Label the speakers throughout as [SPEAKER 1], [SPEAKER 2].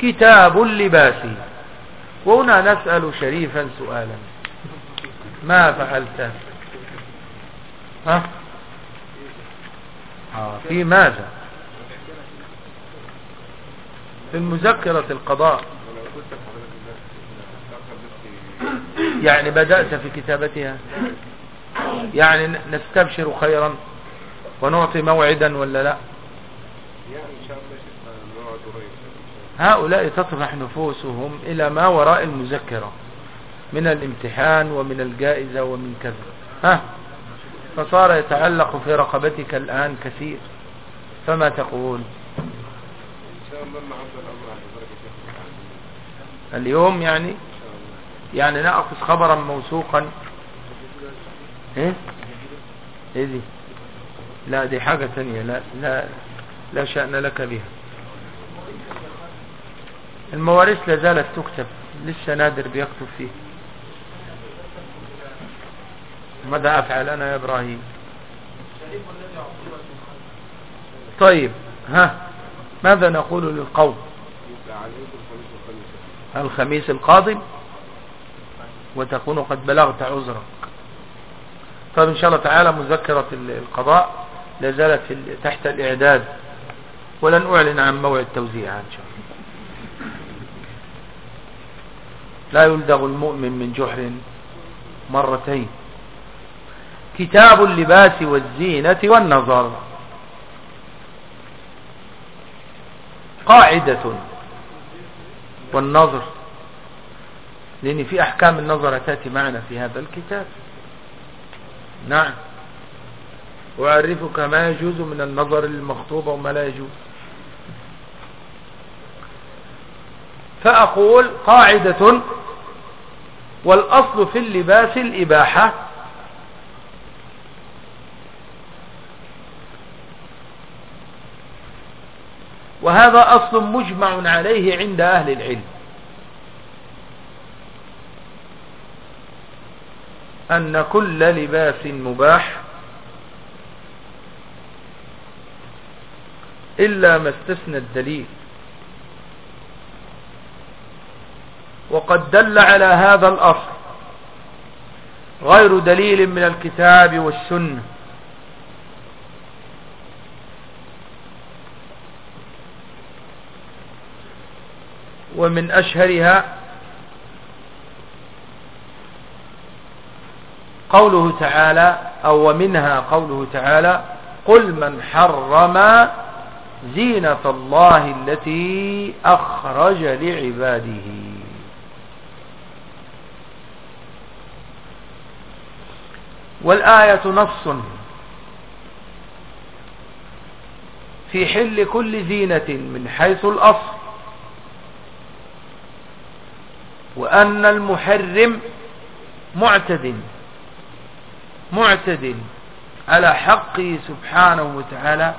[SPEAKER 1] كتاب اللباس. وهنا نسأل شريفا سؤالا. ما فعلت؟ ها؟ آه في ماذا؟ في المذكرة القضاء. يعني بدأت في كتابتها؟ يعني نستبشر خيرا ونعطي موعدا ولا لا؟ هؤلاء تطرح نفوسهم إلى ما وراء المذكرة من الامتحان ومن الجائزة ومن كذا. ها؟ فصار يتعلق في رقبتك الآن كثير. فما تقول؟ اليوم يعني؟ يعني نأخذ خبرا موثوقا. إيه؟ إيه دي؟ لا دي حاجة تانية. لا لا لا شأن لك بها. المواريث لا زالت تكتب لسه نادر بيكتب فيه. ماذا أفعل أنا يا إبراهيم؟ طيب ها ماذا نقول للقوم؟ الخميس القادم؟ وتكون قد بلغت عذرك. طيب إن شاء الله تعالى مذكرة القضاء لا زالت تحت الإعداد. ولن أعلن عن موعد توزيعها إن شاء الله. لا يلدغ المؤمن من جحر مرتين. كتاب اللباس والزينة والنظر. قاعدة والنظر. لأن في أحكام النظر تأتي معنا في هذا الكتاب. نعم. أعرفك ما يجوز من النظر للمخطوبة وما لا يجوز. فأقول قاعدة والأصل في اللباس الإباحة. وهذا أصل مجمع عليه عند أهل العلم. أن كل لباس مباح إلا ما استثنى الدليل. وقد دل على هذا الأصل غير دليل من الكتاب والسنة. ومن أشهرها قوله تعالى أو ومنها قوله تعالى قل من حرم زينة الله التي أخرج لعباده. والآية نص في حل كل زينة من حيث الأصل وأن المحرم معتد معتد على حقه سبحانه وتعالى.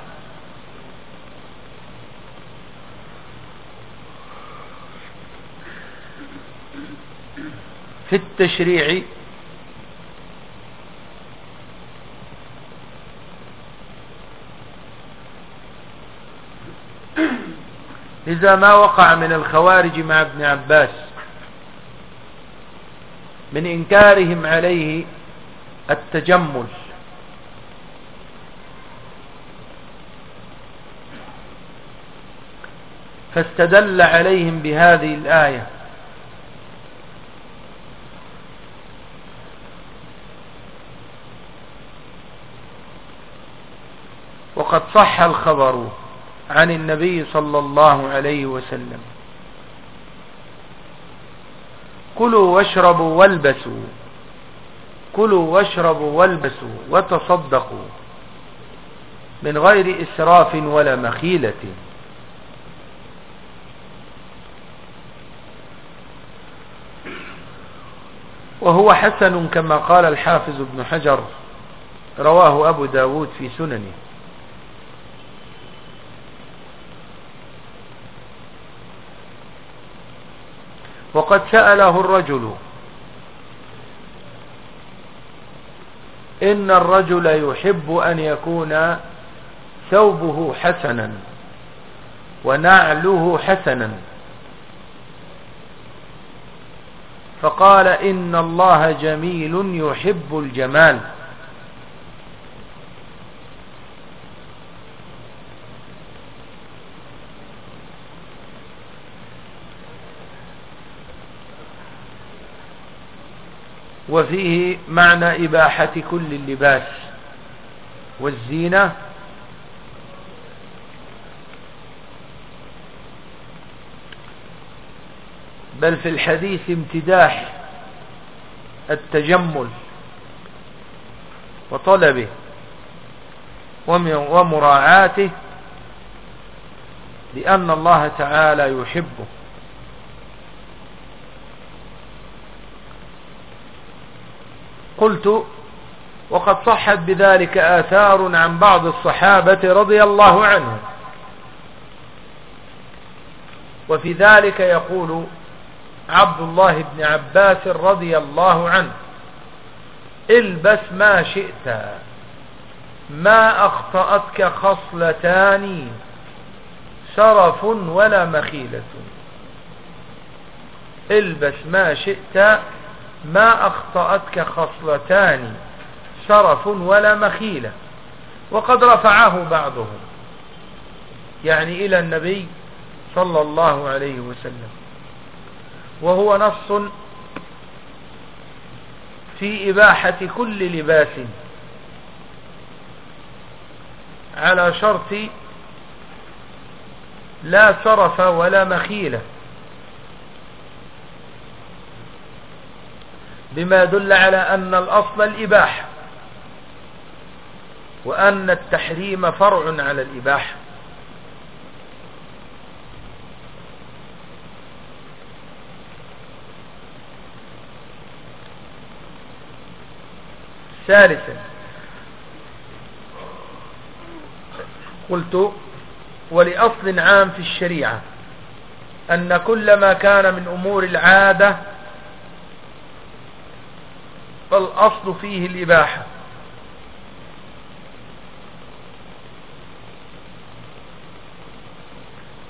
[SPEAKER 1] في التشريع إذا ما وقع من الخوارج مع ابن عباس من إنكارهم عليه التجمل. فاستدل عليهم بهذه الآية. وقد صح الخبر. عن النبي صلى الله عليه وسلم. كلوا واشربوا والبسوا. كلوا واشربوا والبسوا وتصدقوا. من غير إسراف ولا مخيلة. وهو حسن كما قال الحافظ ابن حجر رواه أبو داود في سننه. وقد سأله الرجل إن الرجل يحب أن يكون ثوبه حسنا ونعله حسنا. فقال إن الله جميل يحب الجمال. وفيه معنى إباحة كل اللباس والزينة. بل في الحديث امتداح التجمل وطلبه ومراعاته لأن الله تعالى يحبه. قلت وقد صحت بذلك آثار عن بعض الصحابة رضي الله عنهم. وفي ذلك يقول عبد الله بن عباس رضي الله عنه البس ما شئت ما أخطأتك خصلتان شرف ولا مخيلة. البس ما شئت ما أخطأتك خصلتان شرف ولا مخيلة. وقد رفعه بعضهم. يعني إلى النبي صلى الله عليه وسلم. وهو نص في إباحة كل لباس. على شرط لا شرف ولا مخيلة. بما يدل على أن الأصل الإباحة وأن التحريم فرع على الإباحة ثالثا قلت ولأصل عام في الشريعة أن كل ما كان من أمور العادة فالأصل فيه الإباحة.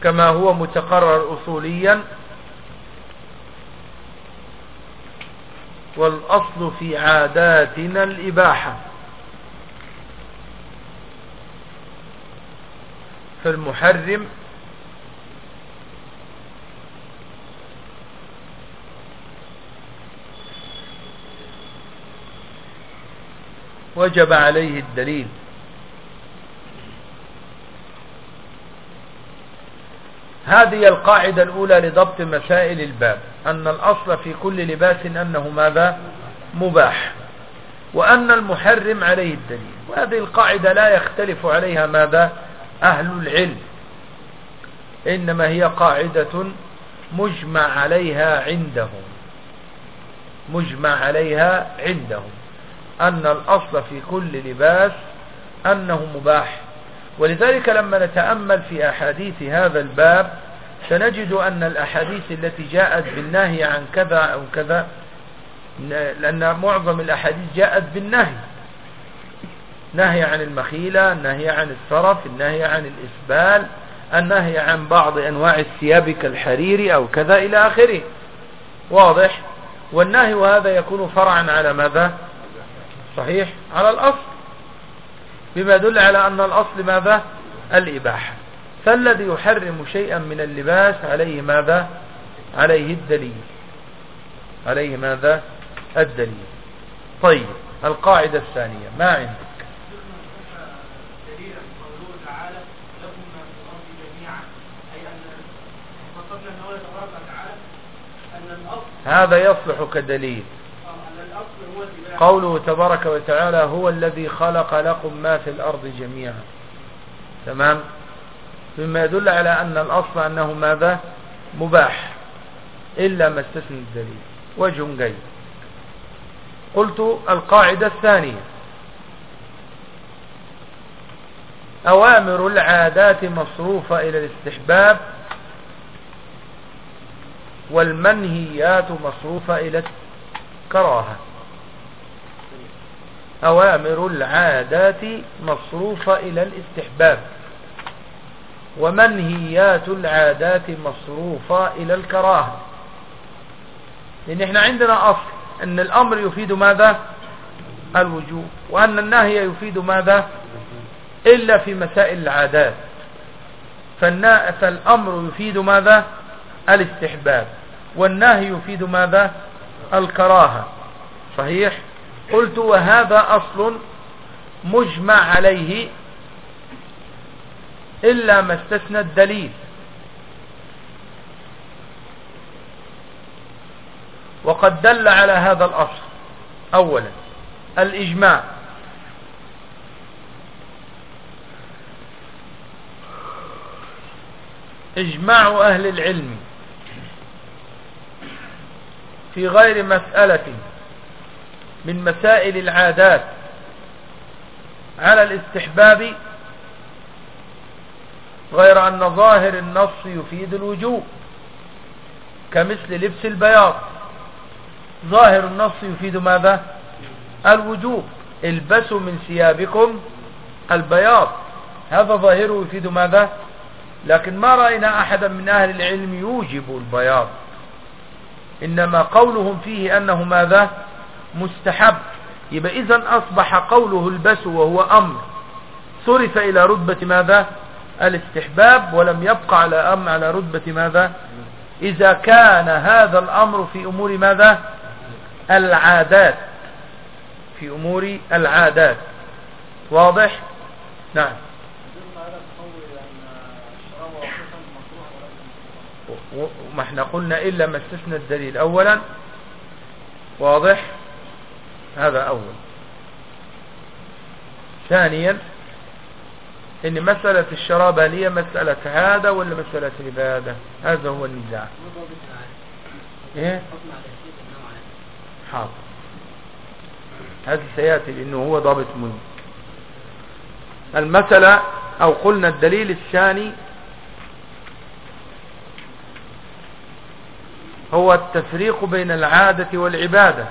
[SPEAKER 1] كما هو متقرر أصوليا والأصل في عاداتنا الإباحة. فالمحرم وجب عليه الدليل. هذه القاعدة الأولى لضبط مسائل الباب أن الأصل في كل لباس أنه ماذا؟ مباح وأن المحرم عليه الدليل. وهذه القاعدة لا يختلف عليها ماذا؟ أهل العلم. إنما هي قاعدة مجمع عليها عندهم مجمع عليها عندهم أن الأصل في كل لباس أنه مباح. ولذلك لما نتأمل في أحاديث هذا الباب سنجد أن الأحاديث التي جاءت بالنهي عن كذا أو كذا لأن معظم الأحاديث جاءت بالنهي. نهي عن المخيلة النهي عن الصرف النهي عن الإسبال النهي عن بعض أنواع الثياب كالحرير أو كذا إلى آخره. واضح؟ والنهي هذا يكون فرعا على ماذا؟ صحيح على الأصل بما يدل على أن الأصل ماذا؟ الإباحة. فالذي يحرم شيئا من اللباس عليه ماذا؟ عليه الدليل. عليه ماذا؟ الدليل. طيب القاعدة الثانية. ما عندك؟ هذا يصلح كدليل. قوله تبارك وتعالى هو الذي خلق لكم ما في الأرض جميعا. تمام؟ مما يدل على أن الأصل أنه ماذا؟ مباح إلا ما استثني الدليل وجه جيد. قلت القاعدة الثانية. أوامر العادات مصروفة إلى الاستحباب والمنهيات مصروفة إلى الكراهة. أوامر العادات مصروفة إلى الاستحباب ومنهيات العادات مصروفة إلى الكراهة. لأن إحنا عندنا أصل أن الأمر يفيد ماذا؟ الوجوب. وأن النهي يفيد ماذا؟ إلا في مسائل العادات. فالأمر يفيد ماذا؟ الاستحباب. والنهي يفيد ماذا؟ الكراهة. صحيح؟ قلت وهذا أصل مجمع عليه إلا ما استثنى الدليل. وقد دل على هذا الأصل. أولا الإجماع. إجماع أهل العلم في غير مسألة. من مسائل العادات على الاستحباب غير أن ظاهر النص يفيد الوجوب كمثل لبس البياض. ظاهر النص يفيد ماذا؟ الوجوب البسوا من ثيابكم البياض. هذا ظاهره يفيد ماذا؟ لكن ما رأينا أحدا من أهل العلم يوجب البياض. إنما قولهم فيه أنه ماذا؟ مستحب. يبقى إذا أصبح قوله البس وهو أمر. صرف إلى رتبة ماذا؟ الاستحباب ولم يبقى على أم على رتبة ماذا؟ إذا كان هذا الأمر في أمور ماذا؟ العادات. في أمور العادات. واضح؟ نعم. وما إحنا قلنا إلا ما استثنى الدليل. أولا واضح؟ هذا أول. ثانيا إن مسألة الشراب هل هي مسألة عادة ولا مسألة عبادة هذا هو النزاع. إيه؟ حاضر. هذا سيأتي لأنه هو ضابط مهم. المسألة أو قلنا الدليل الثاني هو التفريق بين العادة والعبادة.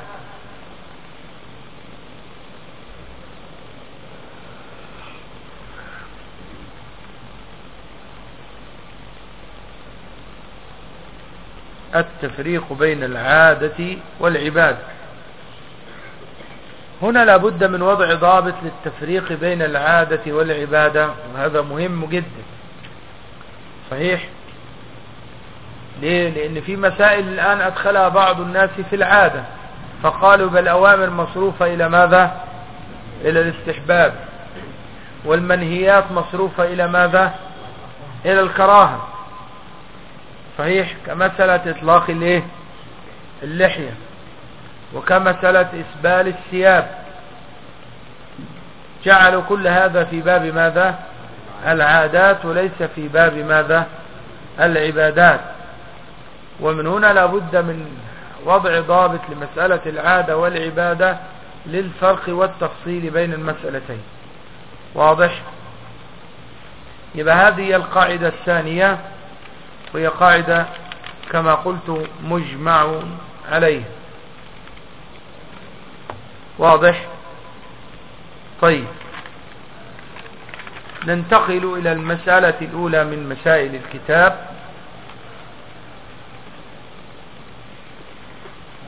[SPEAKER 1] التفريق بين العادة والعبادة. هنا لابد من وضع ضابط للتفريق بين العادة والعبادة وهذا مهم جدا. صحيح؟ ليه؟ لأن في مسائل الآن أدخلها بعض الناس في العادة. فقالوا بالاوامر مصروفة إلى ماذا؟ إلى الاستحباب. والمنهيات مصروفة إلى ماذا؟ إلى الكراهة. صحيح كمسألة إطلاق الايه اللحية وكمسألة إسبال الثياب. جعلوا كل هذا في باب ماذا؟ العادات وليس في باب ماذا؟ العبادات. ومن هنا لابد من وضع ضابط لمسألة العادة والعبادة للفرق والتفصيل بين المسألتين. واضح؟ يبقى هذه القاعدة الثانية. وهي قاعدة كما قلت مجمع عليه. واضح؟ طيب. ننتقل إلى المسألة الأولى من مسائل الكتاب.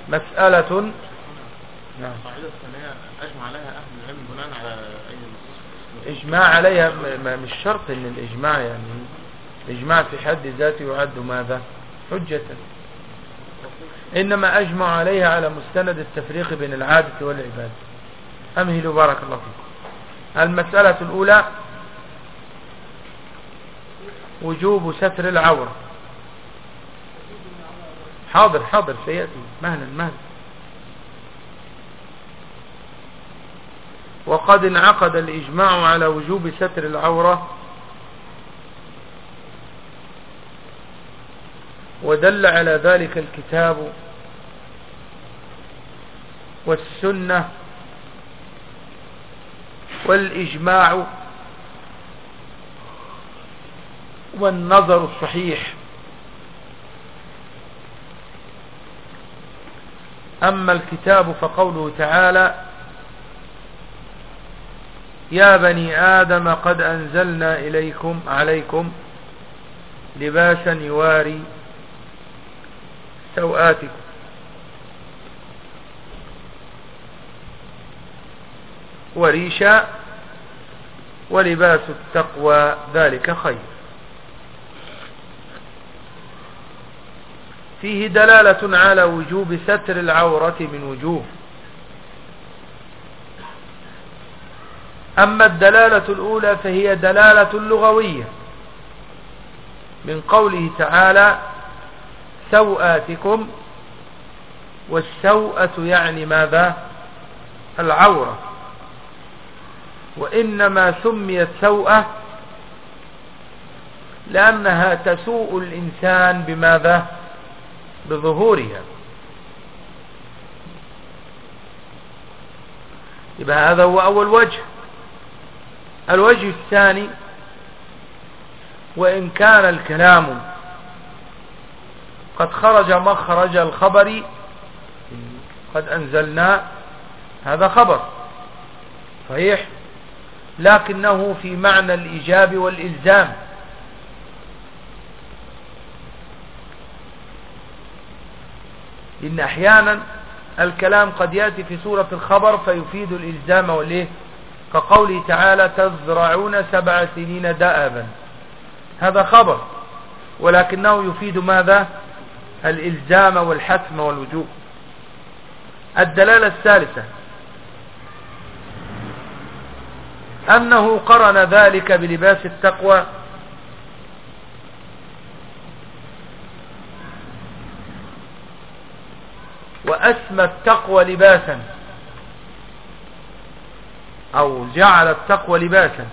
[SPEAKER 1] مسألة
[SPEAKER 2] نعم. أجمع عليها أهل العلم بناء على أي نصوص؟
[SPEAKER 1] إجماع عليها مش شرط إن الإجماع يعني الإجماع في حد ذاته يعد ماذا؟ حجة. إنما أجمع عليها على مستند التفريق بين العادة والعبادة. أمهلوا بارك الله فيكم. المسألة الأولى وجوب ستر العورة. حاضر حاضر سيأتي. مهلا مهلا. وقد انعقد الإجماع على وجوب ستر العورة ودل على ذلك الكتاب والسنة والإجماع والنظر الصحيح. أما الكتاب فقوله تعالى يا بني آدم قد أنزلنا إليكم عليكم لباسا يواري سوآتكم. وريشا ولباس التقوى ذلك خير. فيه دلالة على وجوب ستر العورة من وجوه. أما الدلالة الأولى فهي دلالة لغوية من قوله تعالى سوآتكم والسوءة يعني ماذا؟ العورة. وإنما سميت سوءة لأنها تسوء الإنسان بماذا؟ بظهورها. يبقى هذا هو أول وجه. الوجه الثاني وإن كان الكلام قد خرج مخرج الخبر. قد أنزلنا هذا خبر. صحيح؟ لكنه في معنى الإيجاب والإلزام. إن أحيانا الكلام قد يأتي في سورة الخبر فيفيد الإلزام والإيه؟ كقوله تعالى تزرعون سبع سنين دأبا. هذا خبر. ولكنه يفيد ماذا؟ الإلزام والحتم والوجوب. الدلالة الثالثة. أنه قرن ذلك بلباس التقوى. وأسمى التقوى لباسا. أو جعل التقوى لباسا.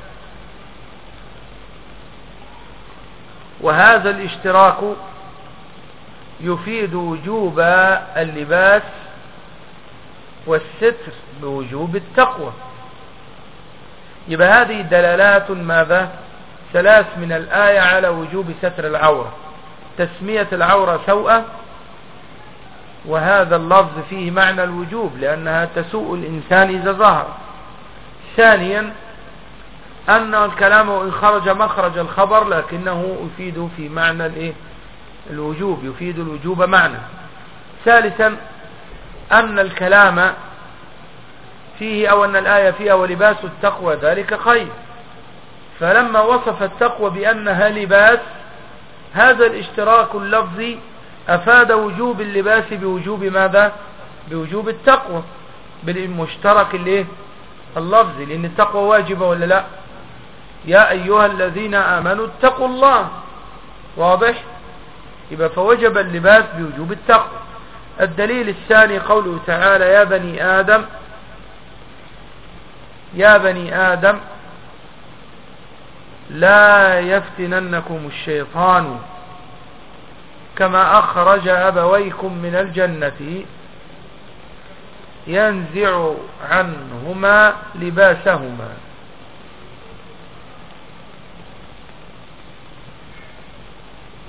[SPEAKER 1] وهذا الاشتراك يفيد وجوب اللباس والستر بوجوب التقوى. يبقى هذه دلالات ماذا؟ ثلاث من الآية على وجوب ستر العورة. تسمية العورة سوءة وهذا اللفظ فيه معنى الوجوب لأنها تسوء الإنسان إذا ظهر. ثانيا أن الكلام إن خرج مخرج الخبر لكنه يفيد في معنى الإيه؟ الوجوب يفيد الوجوب معنى. ثالثا أن الكلام فيه أو أن الآية فيها ولباس التقوى ذلك خير. فلما وصف التقوى بأنها لباس هذا الاشتراك اللفظي أفاد وجوب اللباس بوجوب ماذا؟ بوجوب التقوى بالمشترك اللي اللفظي لأن التقوى واجبة ولا لا؟ يا أيها الذين آمنوا اتقوا الله. واضح؟ يبقى فوجب اللباس بوجوب التقوى. الدليل الثاني قوله تعالى يا بني آدم يا بني آدم لا يفتننكم الشيطان كما أخرج أبويكم من الجنة ينزع عنهما لباسهما.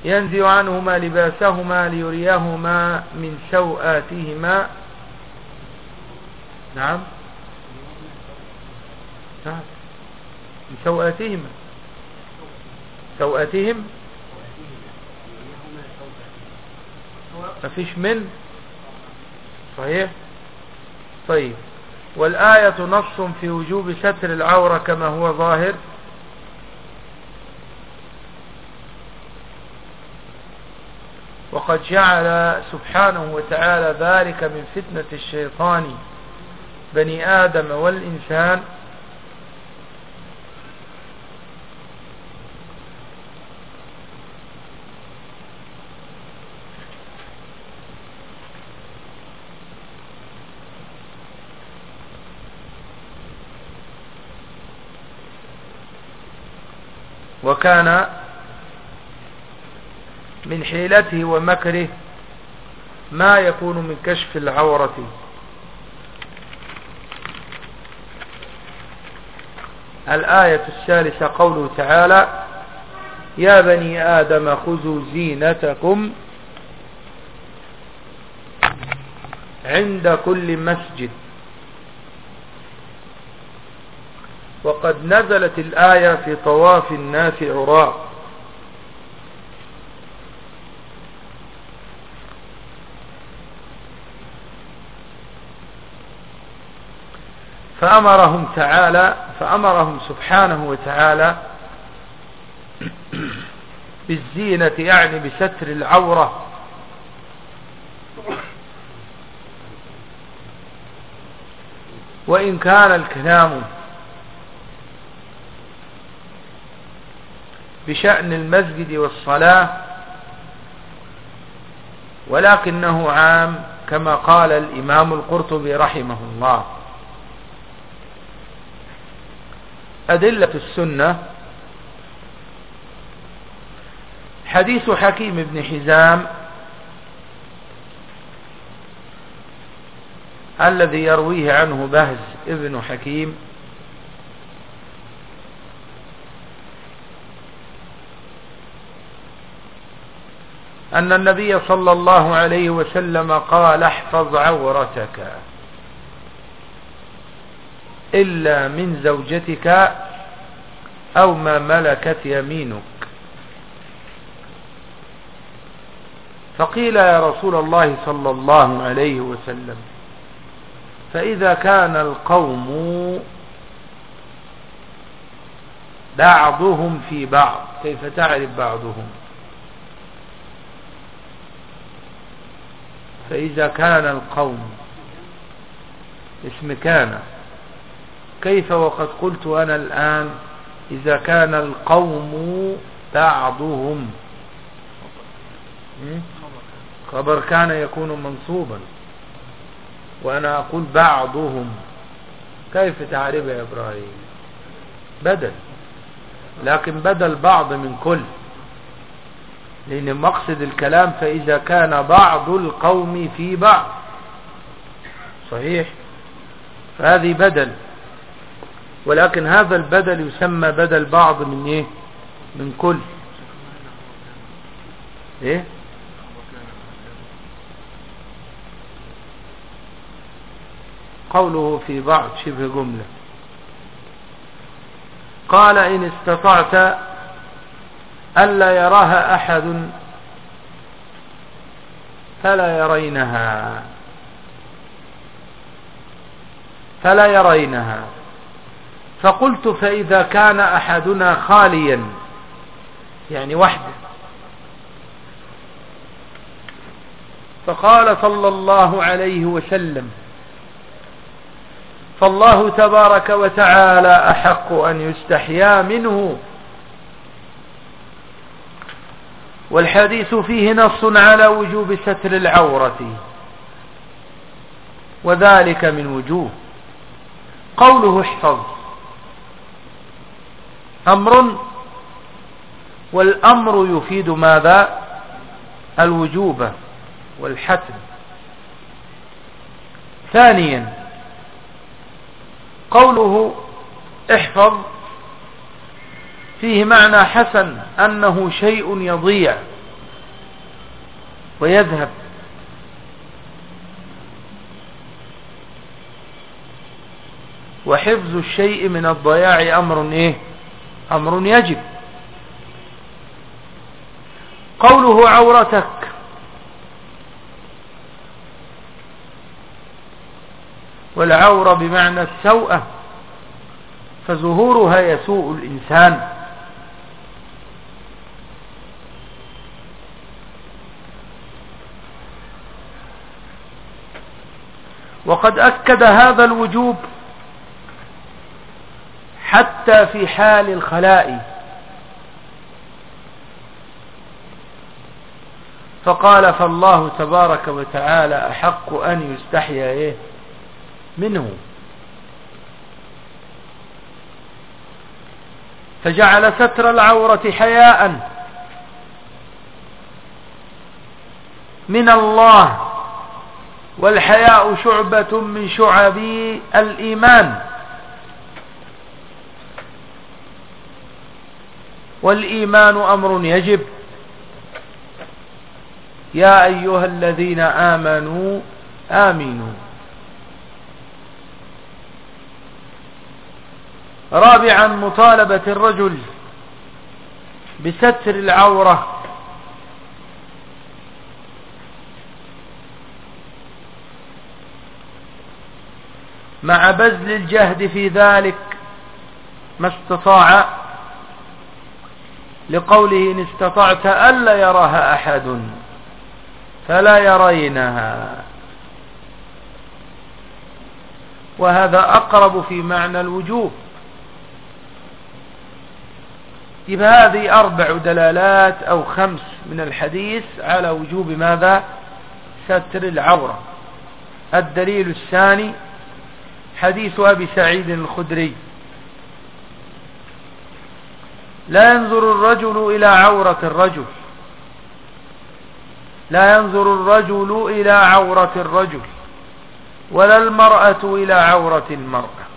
[SPEAKER 1] ينزع عنهما لباسهما ليريهما من سوآتهما. نعم. نعم. من سوآتهما. سوآتهم. ما فيش من. صحيح. طيب. والآية نص في وجوب ستر العورة كما هو ظاهر. وقد جعل سبحانه وتعالى ذلك من فتنة الشيطان بني آدم والإنسان. وكان من حيلته ومكره ما يكون من كشف العورة. الآية الثالثة قوله تعالى يا بني آدم خذوا زينتكم عند كل مسجد. وقد نزلت الآية في طواف الناس عراء فأمرهم تعالى فأمرهم سبحانه وتعالى بالزينة يعني بستر العورة. وإن كان الكلام بشأن المسجد والصلاة ولكنه عام كما قال الإمام القرطبي رحمه الله. أدلة السنة. حديث حكيم بن حزام الذي يرويه عنه بهز ابن حكيم. أن النبي صلى الله عليه وسلم قال احفظ عورتك. إلا من زوجتك أو ما ملكت يمينك. فقيل يا رسول الله صلى الله عليه وسلم فإذا كان القوم بعضهم في بعض كيف تعرف بعضهم؟ فإذا كان القوم اسم كان كيف وقد قلت أنا الآن؟ إذا كان القوم بعضهم. خبر كان يكون منصوبا. وأنا أقول بعضهم. كيف تعرف يا إبراهيم؟ بدل. لكن بدل بعض من كل. لأن مقصد الكلام فإذا كان بعض القوم في بعض. صحيح؟ فهذه بدل. ولكن هذا البدل يسمى بدل بعض من إيه؟ من كل. إيه؟ قوله في بعض شبه جملة. قال إن استطعت ألا يراها أحد فلا يرينها. فلا يرينها. فقلت فإذا كان أحدنا خاليا يعني وحده. فقال صلى الله عليه وسلم فالله تبارك وتعالى أحق أن يستحيا منه. والحديث فيه نص على وجوب ستر العورة وذلك من وجوه. قوله احفظ. أمر والأمر يفيد ماذا؟ الوجوب والحتم. ثانيا قوله احفظ فيه معنى حسن أنه شيء يضيع ويذهب. وحفظ الشيء من الضياع أمر إيه؟ أمر يجب. قوله عورتك. والعورة بمعنى السوءة فظهورها يسوء الإنسان. وقد أكد هذا الوجوب حتى في حال الخلاء. فقال فالله تبارك وتعالى أحق أن يستحيا إيه؟ منه. فجعل ستر العورة حياء. من الله. والحياء شعبة من شعب الإيمان. والإيمان أمر يجب. يا أيها الذين آمنوا آمنوا. رابعا مطالبة الرجل بستر العورة. مع بذل الجهد في ذلك ما استطاع لقوله إن استطعت ألا يراها أحد فلا يرينها. وهذا أقرب في معنى الوجوب. يبقى هذه أربع دلالات أو خمس من الحديث على وجوب ماذا؟ ستر العورة. الدليل الثاني حديث أبي سعيد الخدري. لا ينظر الرجل إلى عورة الرجل. لا ينظر الرجل إلى عورة الرجل ولا المرأة إلى عورة المرأة.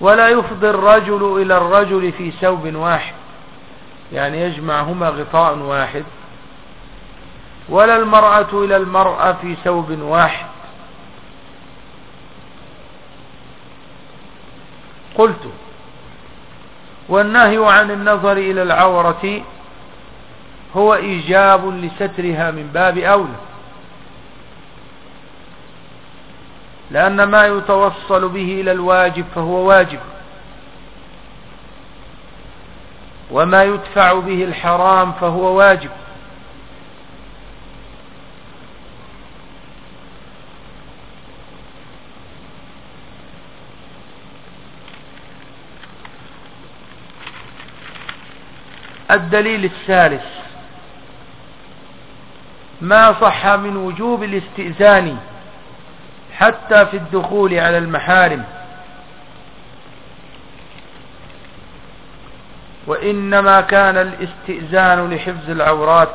[SPEAKER 1] ولا يفضي الرجل إلى الرجل في ثوب واحد يعني يجمعهما غطاء واحد. ولا المرأة إلى المرأة في ثوب واحد قلت والنهي عن النظر إلى العورة هو إيجاب لسترها من باب أولى لأن ما يتوصل به إلى الواجب فهو واجب وما يدفع به الحرام فهو واجب. الدليل الثالث. ما صح من وجوب الاستئذان حتى في الدخول على المحارم. وإنما كان الاستئذان لحفظ العورات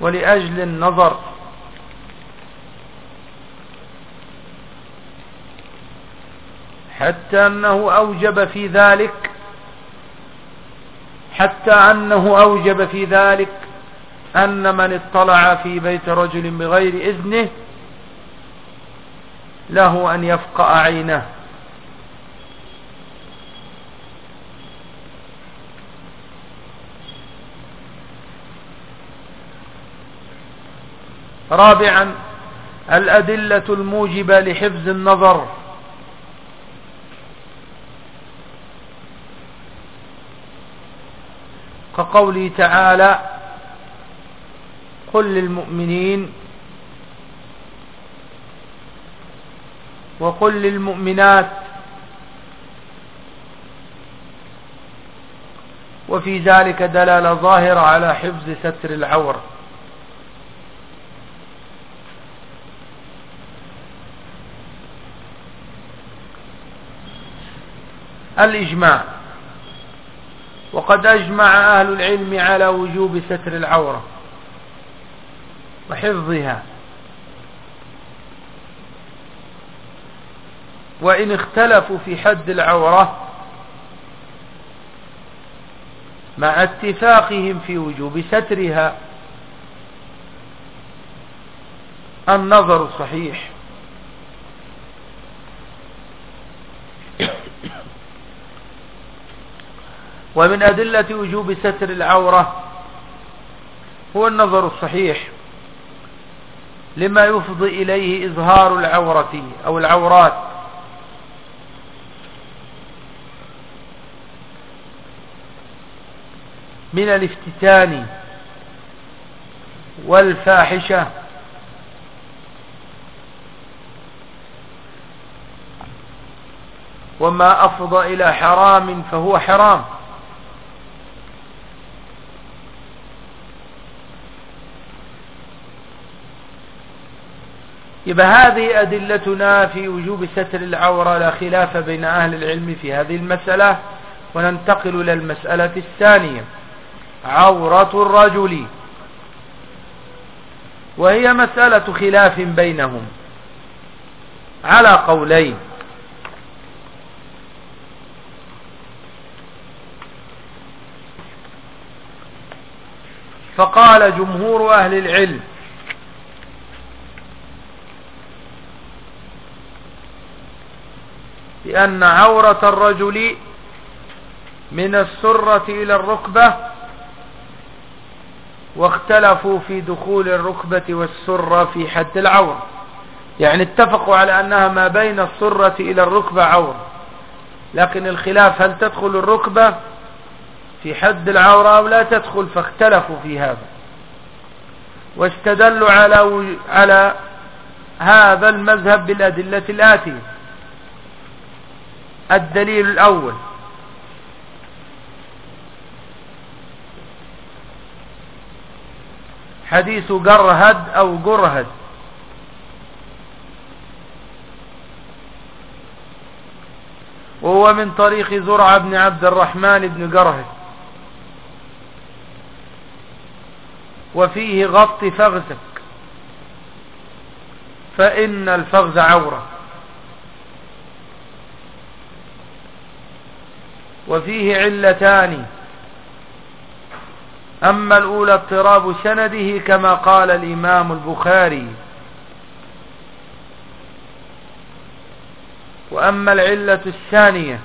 [SPEAKER 1] ولأجل النظر. حتى أنه أوجب في ذلك حتى أنه أوجب في ذلك أن من اطلع في بيت رجل بغير إذنه له أن يفقأ عينه رابعا الأدلة الموجبة لحفظ النظر. كقوله تعالى قل للمؤمنين وقل للمؤمنات وفي ذلك دلالة ظاهرة على حفظ ستر العورة الإجماع. وقد أجمع أهل العلم على وجوب ستر العورة وحفظها. وإن اختلفوا في حد العورة مع اتفاقهم في وجوب سترها النظر الصحيح ومن أدلة وجوب ستر العورة هو النظر الصحيح لما يفضي إليه إظهار العورة أو العورات. من الافتتان والفاحشة وما أفضى إلى حرام فهو حرام. يبقى هذه أدلتنا في وجوب ستر العورة لا خلاف بين أهل العلم في هذه المسألة وننتقل إلى المسألة الثانية عورة الرجل. وهي مسألة خلاف بينهم. على قولين. فقال جمهور أهل العلم بأن عورة الرجل من السرة إلى الركبة واختلفوا في دخول الركبة والسرة في حد العورة. يعني اتفقوا على أنها ما بين السرة إلى الركبة عورة. لكن الخلاف هل تدخل الركبة في حد العورة أو لا تدخل؟ فاختلفوا في هذا. واستدلوا على على هذا المذهب بالأدلة الآتية. الدليل الأول. حديث قرهد أو قرهد وهو من طريق زرع بن عبد الرحمن بن قرهد وفيه غط فغزك. فإن الفغز عورة. وفيه علتان. أما الأولى اضطراب سنده كما قال الإمام البخاري. وأما العلة الثانية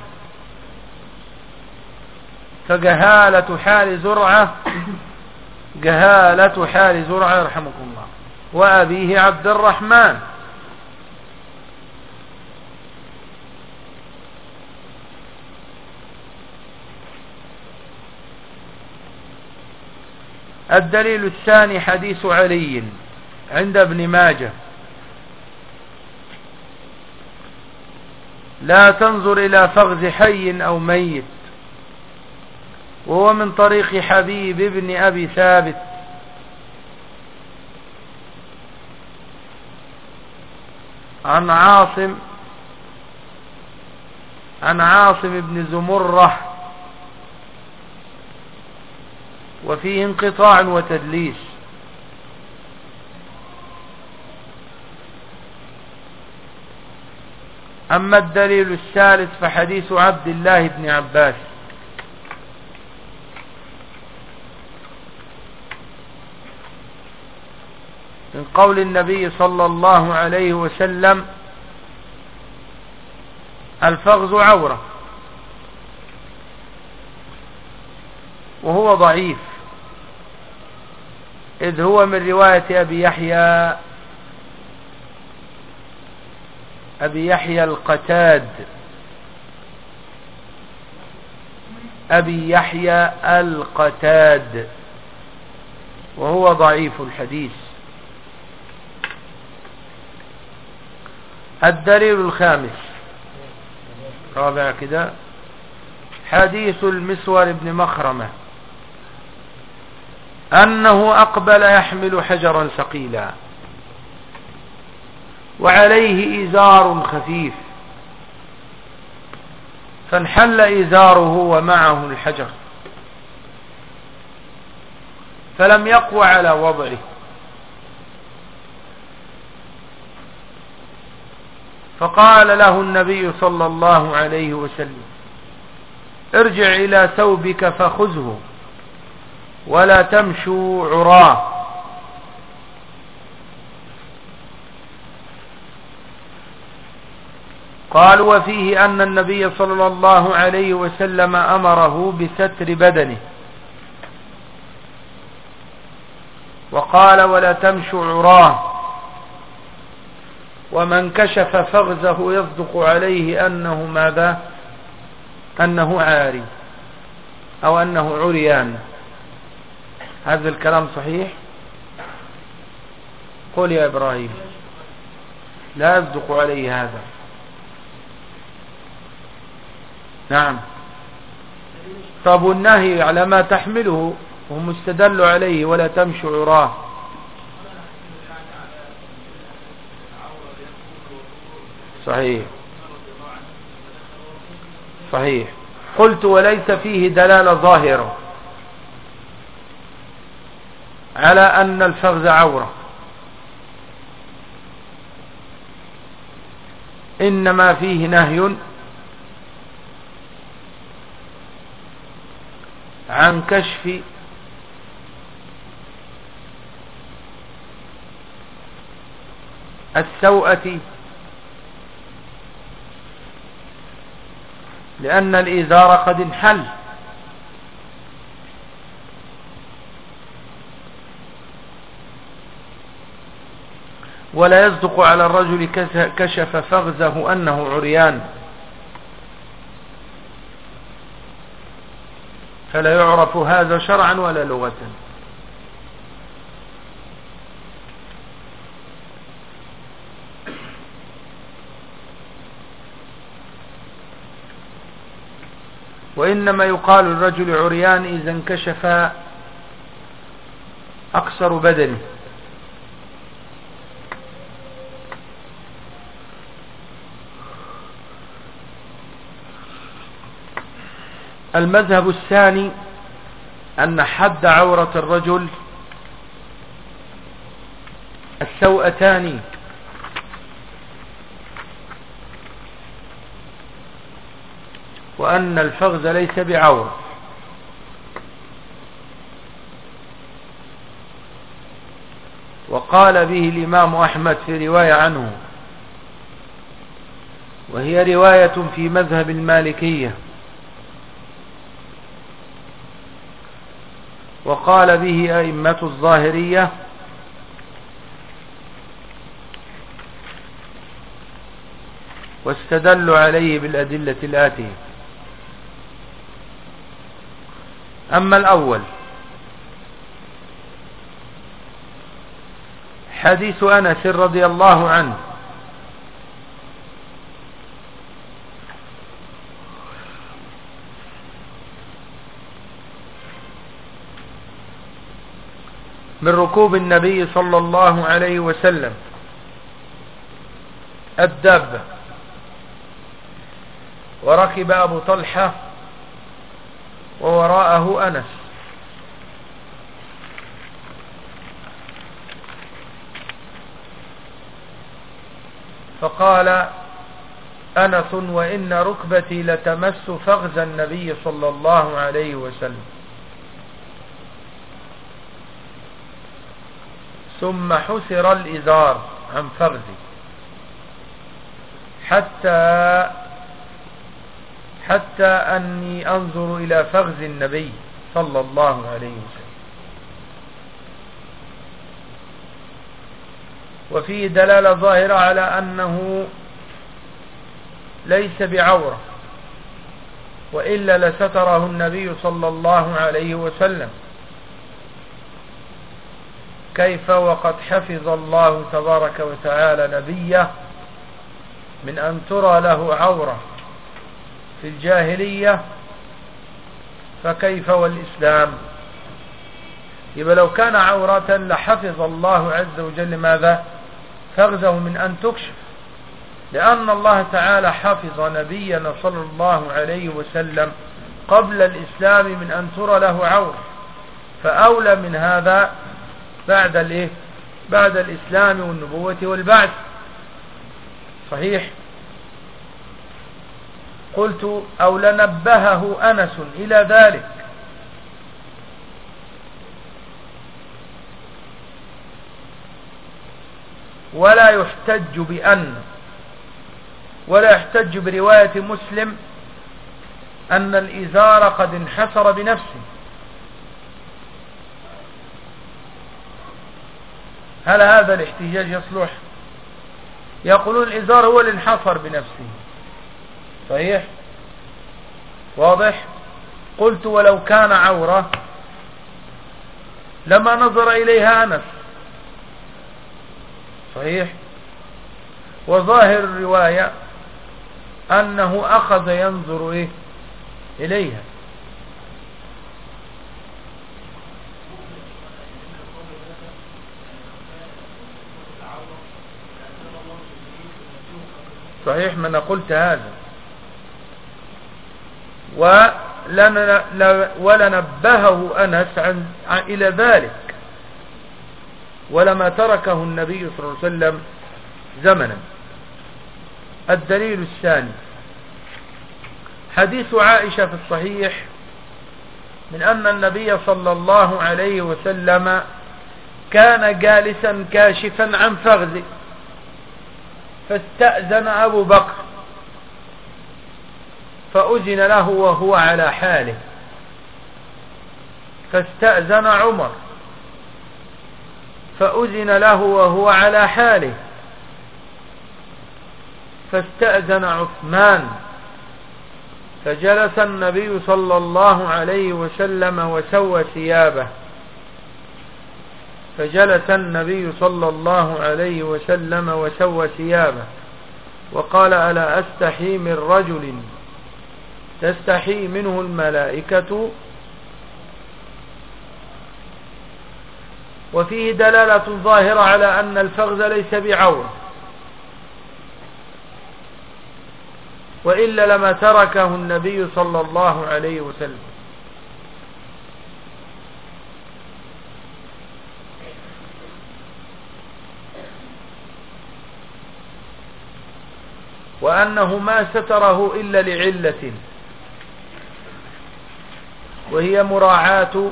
[SPEAKER 1] فجهالة حال زرعة جهالة حال زرعة رحمكم الله. وأبيه عبد الرحمن. الدليل الثاني حديث علي عند ابن ماجه. لا تنظر إلى فغز حي أو ميت وهو من طريق حبيب بن أبي ثابت. عن عاصم عن عاصم بن زمرة وفيه انقطاع وتدليس. أما الدليل الثالث فحديث عبد الله بن عباس. من قول النبي صلى الله عليه وسلم الفغز عورة. وهو ضعيف. إذ هو من رواية أبي يحيى أبي يحيى القتاد. أبي يحيى القتاد. وهو ضعيف الحديث. الدليل الخامس. رابع كده. حديث المسور بن مخرمة. أنه أقبل يحمل حجرا ثقيلا. وعليه إزار خفيف. فانحل إزاره ومعه الحجر. فلم يقوى على وضعه. فقال له النبي صلى الله عليه وسلم ارجع إلى ثوبك فخذه. ولا تمشوا عراه. قال وفيه أن النبي صلى الله عليه وسلم أمره بستر بدنه. وقال ولا تمشوا عراه. ومن كشف فغزه يصدق عليه أنه ماذا؟ أنه عاري. أو أنه عريان. هذا الكلام صحيح؟ قل يا إبراهيم لا يصدق عليه هذا. نعم. طب والنهي على ما تحمله وهم استدلوا عليه ولا تمشوا عراه. صحيح. صحيح. قلت وليس فيه دلالة ظاهرة. على أن الفرز عورة. إنما فيه نهي عن كشف السوءة لأن الإزار قد انحل. ولا يصدق على الرجل كشف فغزه أنه عريان. فلا يعرف هذا شرعا ولا لغة. وإنما يقال الرجل عريان إذا انكشف أقصر بدنه. المذهب الثاني أن حد عورة الرجل السوءتان وأن الفغز ليس بعورة وقال به الإمام أحمد في رواية عنه وهي رواية في مذهب المالكية. وقال به أئمة الظاهرية واستدلوا عليه بالأدلة الآتية. أما الأول حديث أنس رضي الله عنه من ركوب النبي صلى الله عليه وسلم. الدابة وركب أبو طلحة ووراءه أنس. فقال أنس وإن ركبتي لتمس فغز النبي صلى الله عليه وسلم. ثم حسر الإزار عن فغزي حتى حتى أني أنظر إلى فغز النبي صلى الله عليه وسلم. وفيه دلالة ظاهرة على أنه ليس بعورة وإلا لستره النبي صلى الله عليه وسلم. كيف وقد حفظ الله تبارك وتعالى نبيه من أن ترى له عورة في الجاهلية فكيف والإسلام؟ يبقى لو كان عورة لحفظ الله عز وجل ماذا؟ فغزه من أن تكشف لأن الله تعالى حفظ نبينا صلى الله عليه وسلم قبل الإسلام من أن ترى له عورة فأولى من هذا بعد الايه؟ بعد الإسلام والنبوة والبعث. صحيح؟ قلت أو لنبهه أنس إلى ذلك. ولا يحتج بأن ولا يحتج برواية مسلم أن الإزار قد انحسر بنفسه. هل هذا الاحتجاج يصلح؟ يقولون الإزار هو اللي انحصر بنفسه. صحيح؟ واضح؟ قلت ولو كان عورة لما نظر إليها أنس. صحيح؟ وظاهر الرواية أنه أخذ ينظر إيه؟ إليها. صحيح ما أنا قلت هذا. ولنبهه أنس عن إلى ذلك. ولما تركه النبي صلى الله عليه وسلم زمنا. الدليل الثاني. حديث عائشة في الصحيح من أن النبي صلى الله عليه وسلم كان جالسا كاشفا عن فغزه. فاستأذن أبو بكر. فأذن له وهو على حاله. فاستأذن عمر. فأذن له وهو على حاله. فاستأذن عثمان. فجلس النبي صلى الله عليه وسلم وسوى ثيابه. فجلس النبي صلى الله عليه وسلم وسوى ثيابه وقال ألا أستحي من رجل تستحي منه الملائكة؟ وفيه دلالة ظاهرة على أن الفغز ليس بعور وإلا لما تركه النبي صلى الله عليه وسلم. وأنه ما ستره إلا لعلة. وهي مراعاة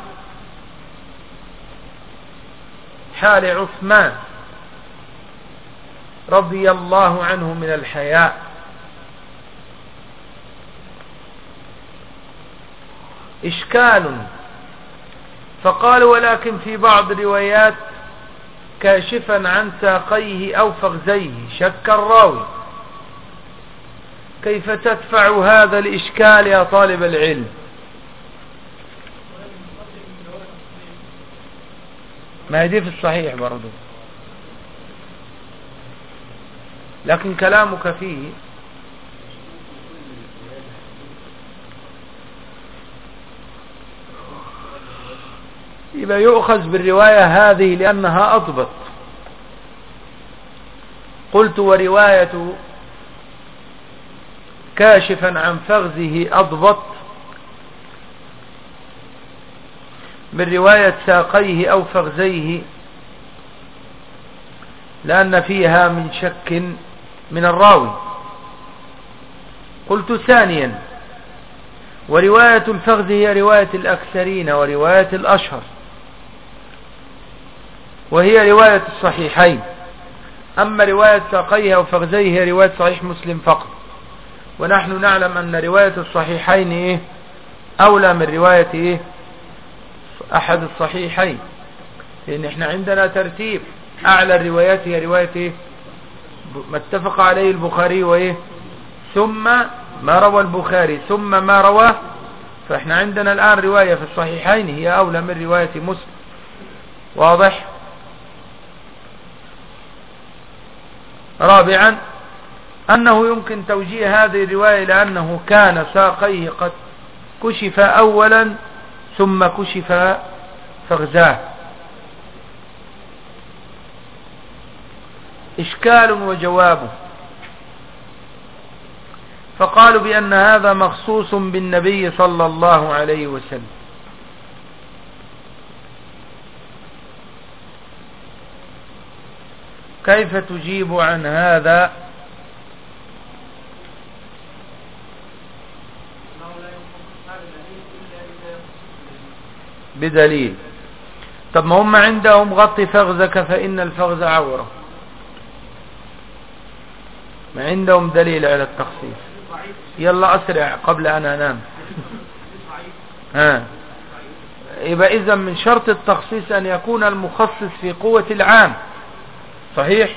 [SPEAKER 1] حال عثمان رضي الله عنه من الحياء. إشكال. فقال ولكن في بعض الروايات كاشفا عن ساقيه أو فغزيه شك الراوي. كيف تدفع هذا الإشكال يا طالب العلم؟ ما هي في الصحيح برضو. لكن كلامك فيه يبقى يؤخذ بالرواية هذه لأنها أضبط. قلت ورواية كاشفا عن فغزه أضبط من رواية ساقيه أو فغزيه لأن فيها من شك من الراوي. قلت ثانيا ورواية الفغز هي رواية الأكثرين ورواية الأشهر وهي رواية الصحيحين. أما رواية ساقيه أو فغزيه هي رواية صحيح مسلم فقط. ونحن نعلم أن رواية الصحيحين إيه أولى من رواية إيه أحد الصحيحين. لأن إحنا عندنا ترتيب. أعلى الروايات هي رواية إيه ما اتفق عليه البخاري وإيه ثم ما روى البخاري. ثم ما رواه فإحنا عندنا الآن رواية في الصحيحين هي أولى من رواية مسلم. واضح؟ رابعا أنه يمكن توجيه هذه الرواية لأنه كان ساقيه قد كشف أولا ثم كشف فغزاه. إشكال وجوابه فقالوا بأن هذا مخصوص بالنبي صلى الله عليه وسلم. كيف تجيب عن هذا بدليل. طب ما هم عندهم غطي فغزك فإن الفغز عورة. ما عندهم دليل على التخصيص. يلا أسرع قبل أن أنام. ها. يبقى إذا من شرط التخصيص أن يكون المخصص في قوة العام. صحيح؟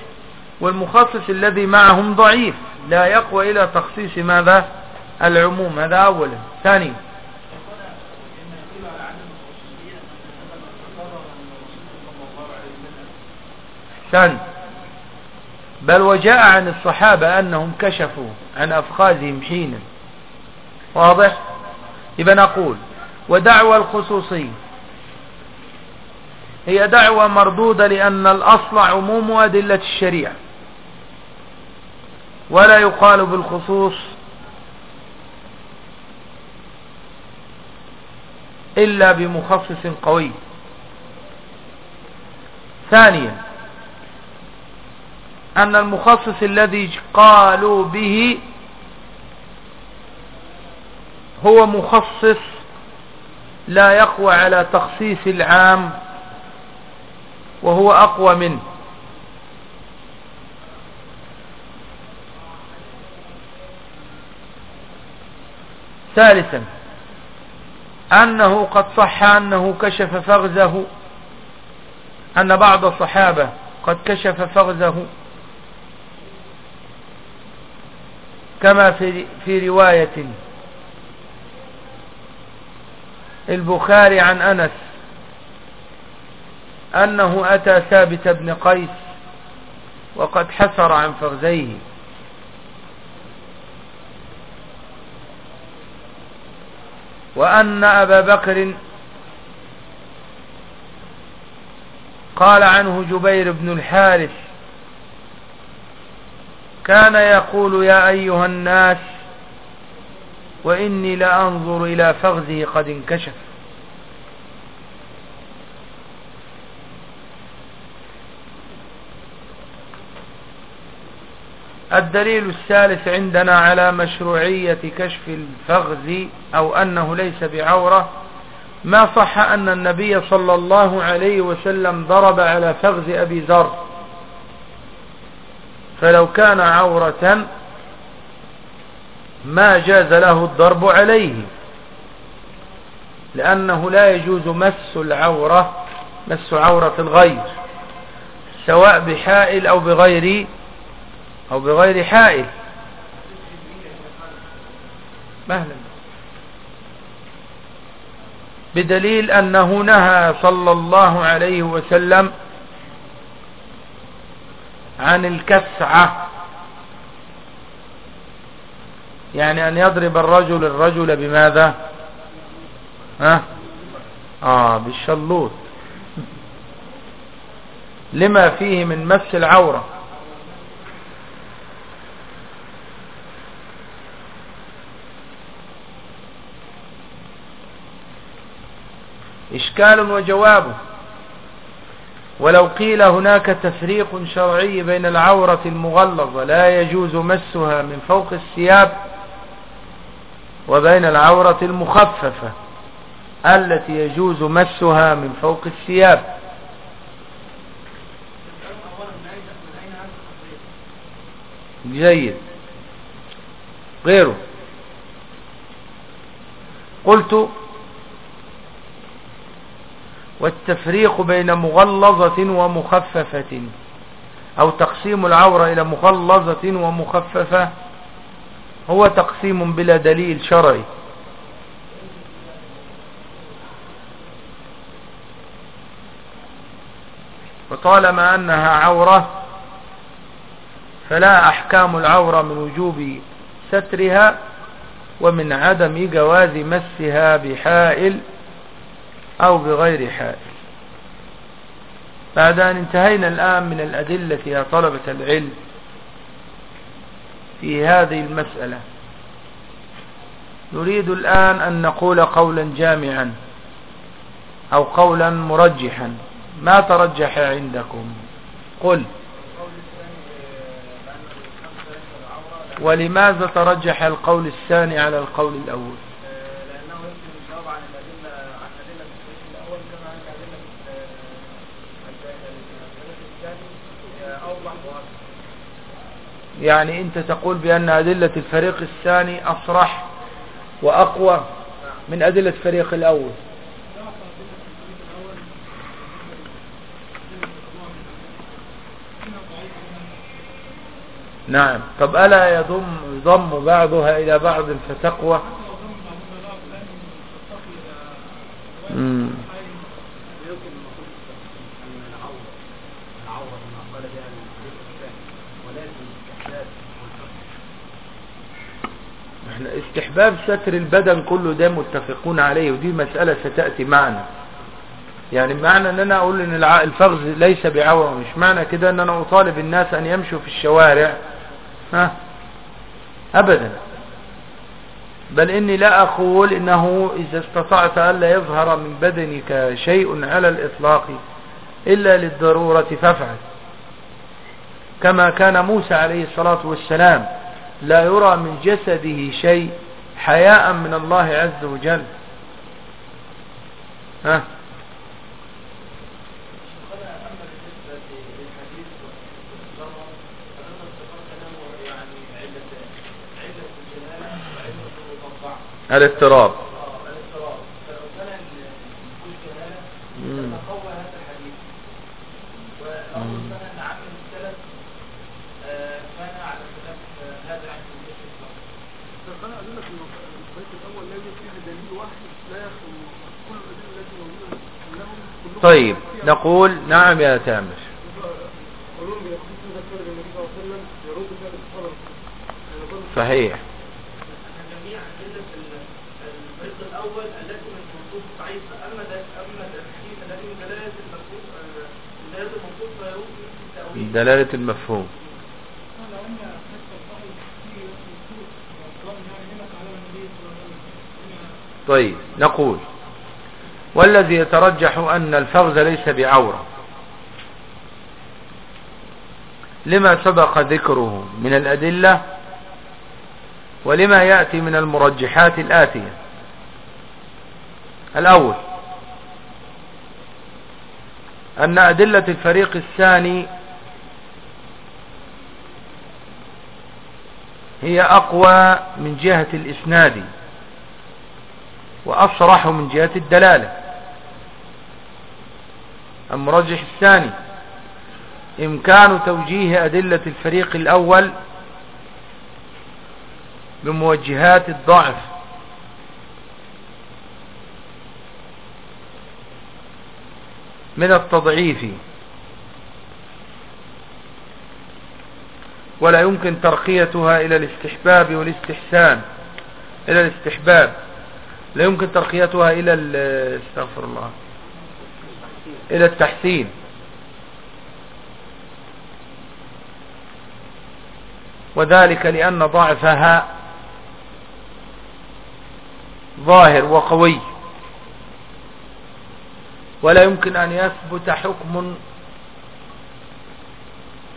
[SPEAKER 1] والمخصص الذي معهم ضعيف. لا يقوى إلى تخصيص ماذا؟ العموم. هذا أولا. ثانيا. ثاني بل وجاء عن الصحابة أنهم كشفوا عن أفخاذهم حينا. واضح؟ يبقى نقول ودعوى الخصوصية. هي دعوة مردودة لأن الأصل عموم أدلة الشريعة. ولا يقال بالخصوص إلا بمخصص قوي. ثانيا أن المخصص الذي قالوا به هو مخصص لا يقوى على تخصيص العام وهو أقوى منه. ثالثا أنه قد صح أنه كشف فغزه أن بعض الصحابة قد كشف فغزه. كما في, في رواية البخاري عن أنس أنه أتى ثابت بن قيس وقد حسر عن فغزيه وأن أبا بكر قال عنه جبير بن الحارث كان يقول يا أيها الناس وإني لأنظر إلى فغزه قد انكشف. الدليل الثالث عندنا على مشروعية كشف الفغز أو أنه ليس بعورة ما صح أن النبي صلى الله عليه وسلم ضرب على فغز أبي ذر. فلو كان عورة ما جاز له الضرب عليه لأنه لا يجوز مس العورة مس عورة الغير سواء بحائل أو بغير أو بغير حائل. مهلا. بدليل أنه نهى صلى الله عليه وسلم عن الكسعة. يعني أن يضرب الرجل الرجل بماذا؟ ها؟ آه بالشلوط لما فيه من مس العورة. إشكال وجوابه. ولو قيل هناك تفريق شرعي بين العورة المغلظة لا يجوز مسها من فوق الثياب وبين العورة المخففة التي يجوز مسها من فوق الثياب. جيد. غيره. قلت والتفريق بين مغلظة ومخففة. أو تقسيم العورة إلى مغلظة ومخففة. هو تقسيم بلا دليل شرعي. وطالما أنها عورة فلا أحكام العورة من وجوب سترها ومن عدم جواز مسها بحائل أو بغير حائل. بعد أن انتهينا الآن من الأدلة يا طلبة العلم في هذه المسألة. نريد الآن أن نقول قولا جامعا أو قولا مرجحا. ما ترجح عندكم؟ قل. ولماذا ترجح القول الثاني على القول الأول؟ يعني انت تقول بأن أدلة الفريق الثاني اصرح وأقوى من أدلة الفريق الأول. نعم. طب ألا يضم يضم بعضها إلى بعض فتقوى مم. إحنا استحباب ستر البدن كله ده متفقون عليه ودي مسألة ستأتي معنا. يعني معنى إن أنا أقول إن الفغز ليس بعورة مش معنى كده إن أنا أطالب الناس أن يمشوا في الشوارع. ها؟ ابدا. بل إني لا أقول إنه إذا استطعت ألا يظهر من بدنك شيء على الإطلاق إلا للضرورة فافعل. كما كان موسى عليه الصلاة والسلام لا يرى من جسده شيء حياء من الله عز وجل. ها؟ الاضطراب.
[SPEAKER 3] أما ده- أما الحديث الذي من دلالة المفهوم.
[SPEAKER 1] طيب نقول والذي يترجح أن الفرز ليس بعورة. لما سبق ذكره من الأدلة ولما يأتي من المرجحات الآتية. الأول أن أدلة الفريق الثاني هي أقوى من جهة الإسناد وأصرح من جهة الدلالة. المرجح الثاني؟ إمكان توجيه أدلة الفريق الأول بموجهات الضعف. من التضعيف. ولا يمكن ترقيتها إلى الاستحباب والاستحسان. إلى الاستحباب. لا يمكن ترقيتها إلى استغفر الله. إلى التحسين. وذلك لأن ضعفها ظاهر وقوي. ولا يمكن أن يثبت حكم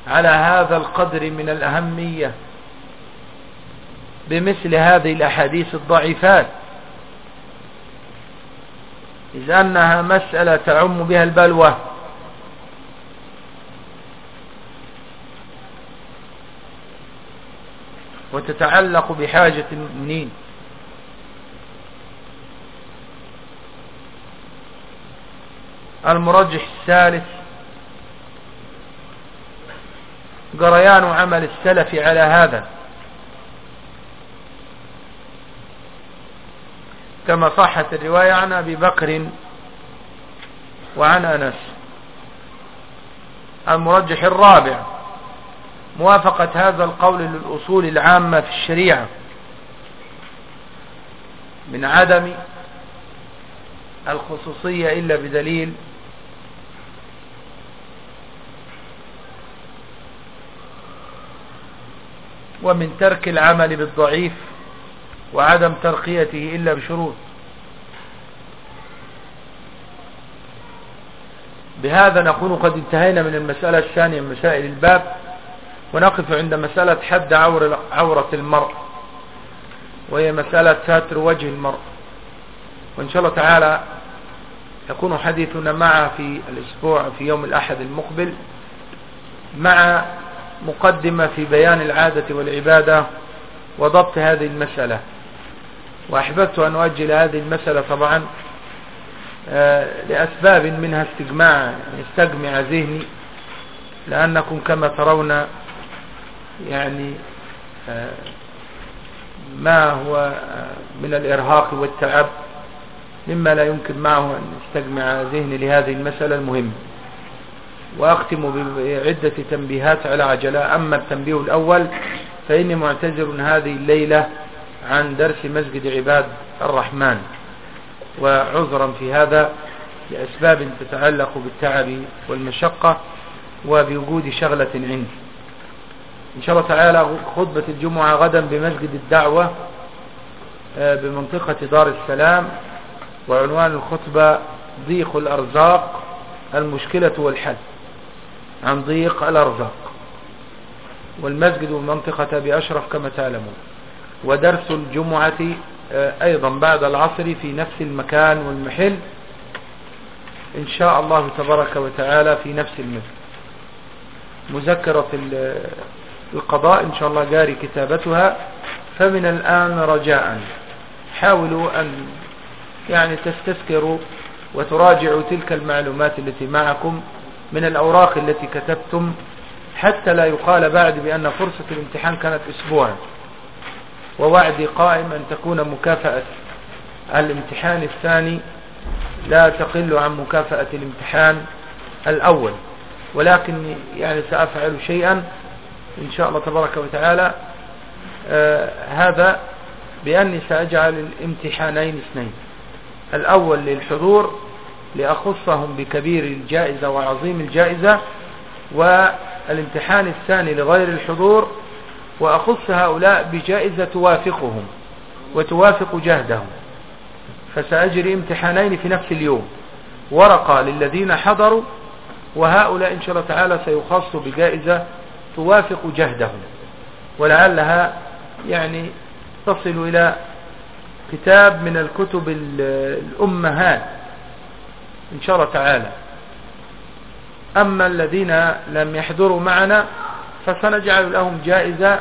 [SPEAKER 1] على هذا القدر من الأهمية بمثل هذه الأحاديث الضعيفات. إذ أنها مسألة تعم بها البلوى. وتتعلق بحاجة المؤمنين. المرجح الثالث جريان عمل السلف على هذا. كما صحت الرواية عن أبي بكر وعن أنس. المرجح الرابع. موافقة هذا القول للأصول العامة في الشريعة. من عدم الخصوصية إلا بدليل ومن ترك العمل بالضعيف وعدم ترقيته إلا بشروط. بهذا نكون قد انتهينا من المسألة الثانية من مسائل الباب. ونقف عند مسألة حد عور عورة المرء. وهي مسألة ساتر وجه المرء. وإن شاء الله تعالى يكون حديثنا معه في الأسبوع في يوم الأحد المقبل مع مقدمة في بيان العادة والعبادة وضبط هذه المسألة. وأحببت أن أؤجل هذه المسألة طبعا آه، لأسباب منها استجماع استجمع ذهني لأنكم كما ترون يعني آه، ما هو آه، من الإرهاق والتعب مما لا يمكن معه أن يستجمع ذهني لهذه المسألة المهمة وأختم بعدة تنبيهات على عجلة أما التنبيه الأول فإني معتذر هذه الليلة عن درس مسجد عباد الرحمن. وعذرا في هذا لأسباب تتعلق بالتعب والمشقة وبوجود شغلة عندي إن شاء الله تعالى خطبة الجمعة غدا بمسجد الدعوة آه، بمنطقة دار السلام وعنوان الخطبة ضيق الأرزاق المشكلة والحل. عن ضيق الأرزاق. والمسجد بمنطقة بأشرف كما تعلمون. ودرس الجمعة آه، أيضا بعد العصر في نفس المكان والمحل. إن شاء الله تبارك وتعالى في نفس المسجد مذكرة ال- القضاء إن شاء الله جاري كتابتها. فمن الآن رجاء. حاولوا أن يعني تستذكروا وتراجعوا تلك المعلومات التي معكم من الأوراق التي كتبتم حتى لا يقال بعد بأن فرصة الامتحان كانت أسبوعا. ووعدي قائم أن تكون مكافأة الامتحان الثاني لا تقل عن مكافأة الامتحان الأول. ولكن يعني سأفعل شيئا إن شاء الله تبارك وتعالى. آه هذا بأني سأجعل الامتحانين اثنين. الأول للحضور لأخصهم بكبير الجائزة وعظيم الجائزة والامتحان الثاني لغير الحضور وأخص هؤلاء بجائزة توافقهم وتوافق جهدهم. فسأجري امتحانين في نفس اليوم. ورقة للذين حضروا وهؤلاء إن شاء الله تعالى سيخص بجائزة توافق جهدهم. ولعلها يعني تصل إلى كتاب من الكتب الأمهات إن شاء الله تعالى. أما الذين لم يحضروا معنا فسنجعل لهم جائزة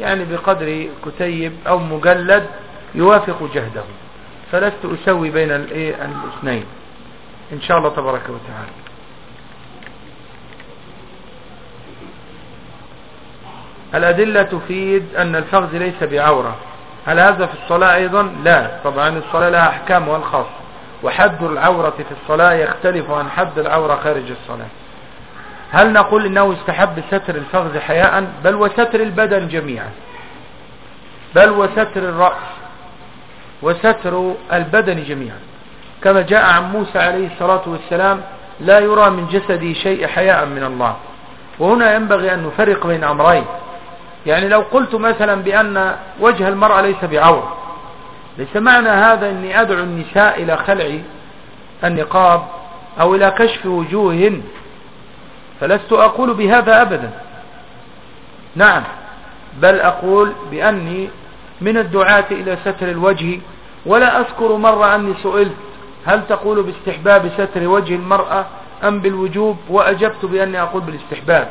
[SPEAKER 1] يعني بقدر كتيب أو مجلد يوافق جهدهم فلست أسوي بين الاثنين إن شاء الله تبارك وتعالى. الأدلة تفيد أن الفخذ ليس بعورة. هل هذا في الصلاة أيضا؟ لا. طبعا الصلاة لها أحكام والخاص. وحد العورة في الصلاة يختلف عن حد العورة خارج الصلاة. هل نقول إنه استحب ستر الفخذ حياء؟ بل وستر البدن جميعا. بل وستر الرأس وستر البدن جميعا. كما جاء عن موسى عليه الصلاة والسلام لا يرى من جسده شيء حياء من الله. وهنا ينبغي أن نفرق بين أمرين. يعني لو قلت مثلا بأن وجه المرأة ليس بعور ليس معنى هذا أني أدعو النساء إلى خلع النقاب أو إلى كشف وجوههن. فلست أقول بهذا أبدا. نعم بل أقول بأني من الدعاة إلى ستر الوجه ولا أذكر مرة أني سئلت هل تقول باستحباب ستر وجه المرأة أم بالوجوب وأجبت بأني أقول بالاستحباب.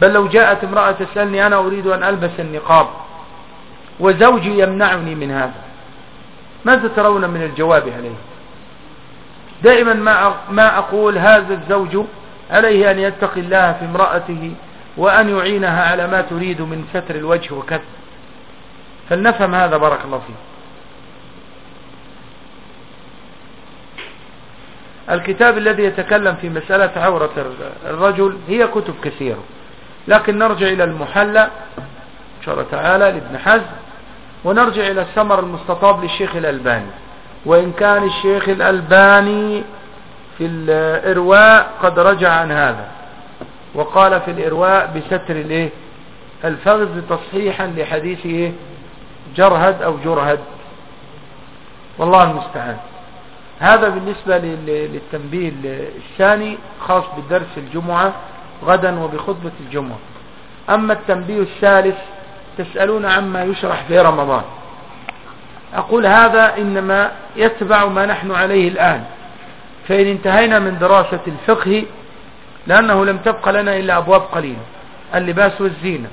[SPEAKER 1] بل لو جاءت امرأة تسألني أنا أريد أن ألبس النقاب وزوجي يمنعني من هذا. ماذا ترون من الجواب عليه؟ دائما ما ما أقول هذا الزوج عليه أن يتقي الله في امرأته وأن يعينها على ما تريد من ستر الوجه وكذا فلنفهم هذا بارك الله فيه الكتاب الذي يتكلم في مسألة عورة الرجل هي كتب كثيرة. لكن نرجع إلى المحلى إن شاء الله تعالى لابن حزم ونرجع إلى الثمر المستطاب للشيخ الألباني. وإن كان الشيخ الألباني في الإرواء قد رجع عن هذا وقال في الإرواء بستر الإيه؟ الفغز تصحيحا لحديث إيه جرهد أو جرهد. والله المستعان. هذا بالنسبة للتنبيه الثاني خاص بالدرس الجمعة غدا وبخطبة الجمعة. أما التنبيه الثالث تسألون عما يشرح في رمضان. أقول هذا إنما يتبع ما نحن عليه الآن. فإن انتهينا من دراسة الفقه لأنه لم تبقى لنا إلا أبواب قليلة اللباس والزينة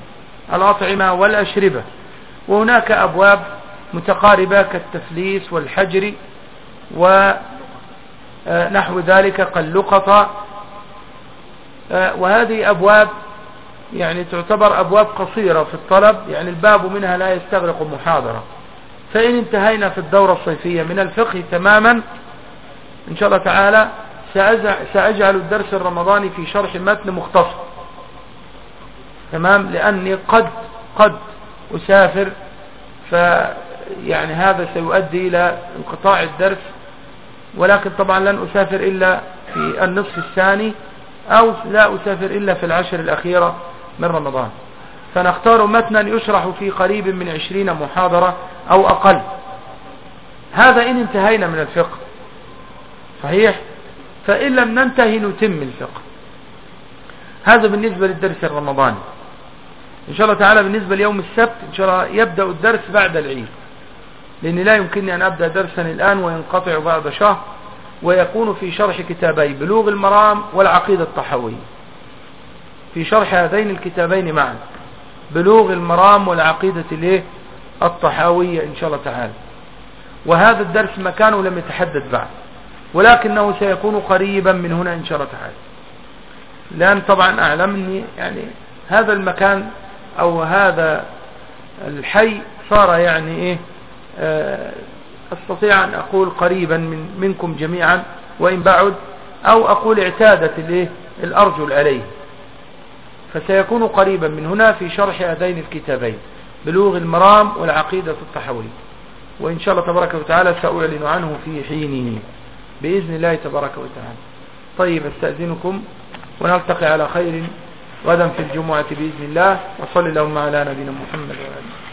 [SPEAKER 1] الأطعمة والأشربة وهناك أبواب متقاربة كالتفليس والحجر ونحو ذلك قلقطة وهذه أبواب يعني تعتبر أبواب قصيرة في الطلب يعني الباب منها لا يستغرق محاضرة. فإن انتهينا في الدورة الصيفية من الفقه تماما إن شاء الله تعالى سأجعل الدرس الرمضاني في شرح متن مختصر تمام؟ لأني قد قد أسافر فيعني هذا سيؤدي إلى انقطاع الدرس ولكن طبعا لن أسافر إلا في النصف الثاني أو لا أسافر إلا في العشر الأخيرة من رمضان. فنختار متنا يشرح في قريب من عشرين محاضرة أو أقل. هذا إن انتهينا من الفقه. صحيح؟ فإن لم ننتهي نتم الفقه. هذا بالنسبة للدرس الرمضاني. إن شاء الله تعالى بالنسبة ليوم السبت إن شاء الله يبدأ الدرس بعد العيد. لأن لا يمكنني أن أبدأ درسا الآن وينقطع بعد شهر ويكون في شرح كتابي بلوغ المرام والعقيدة الطحوية. في شرح هذين الكتابين معا بلوغ المرام والعقيدة الإيه؟ الطحاوية إن شاء الله تعالى. وهذا الدرس مكانه لم يتحدد بعد. ولكنه سيكون قريبا من هنا إن شاء الله تعالى. لأن طبعا أعلمني يعني هذا المكان أو هذا الحي صار يعني إيه آه، أستطيع أن أقول قريبا من منكم جميعا وإن بعد أو أقول اعتادت الإيه الأرجل عليه. فسيكون قريبا من هنا في شرح هذين الكتابين بلوغ المرام والعقيدة الطحوية وإن شاء الله تبارك وتعالى سأعلن عنه في حينه. بإذن الله تبارك وتعالى. طيب استأذنكم ونلتقي على خير غدا في الجمعة بإذن الله. وصلي اللهم على نبينا محمد وعلى